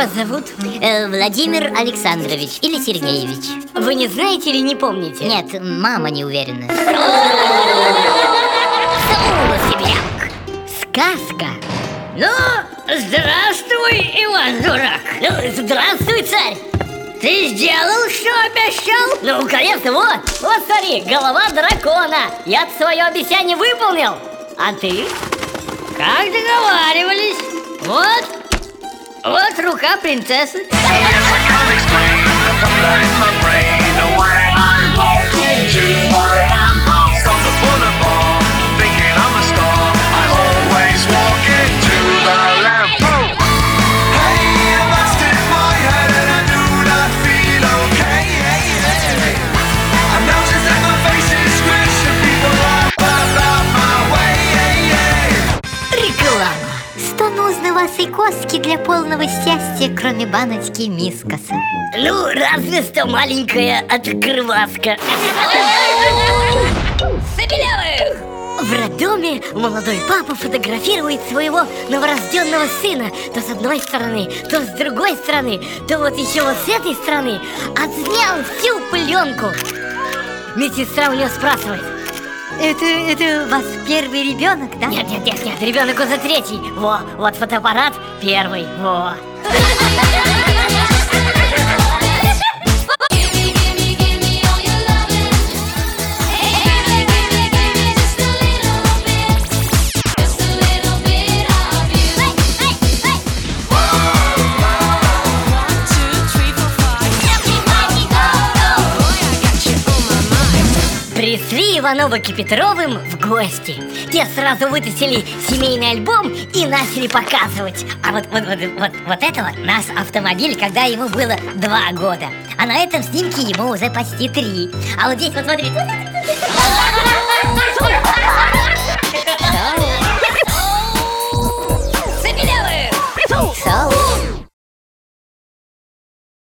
Э, Владимир Александрович или Сергеевич? Вы не знаете или не помните? Нет, мама не уверена. Сказка. Ну, здравствуй, Иван Дурак. Ну, здравствуй, царь. Ты сделал, что обещал? Ну, конечно, вот, вот смотри, голова дракона. Я свое обещание выполнил. А ты? Как договаривались? Вот, вот рука принцессы Что нужно вас и коски для полного счастья, кроме баночки мискоса? Ну, разве что маленькая открываска Сабелевых! В роддоме молодой папа фотографирует своего новорожденного сына То с одной стороны, то с другой стороны, то вот еще вот с этой стороны Отснял всю пленку Медсестра у нее спрашивает Это, это у вас первый ребенок, да? Нет, нет, нет, нет, ребенок уже третий Во, вот фотоаппарат первый, во Пришли Ивановы к Петровым в гости. Те сразу вытащили семейный альбом и начали показывать. А вот, вот, вот, вот, вот это вот наш автомобиль, когда ему было два года. А на этом снимке ему уже почти три. А вот здесь вот смотрите.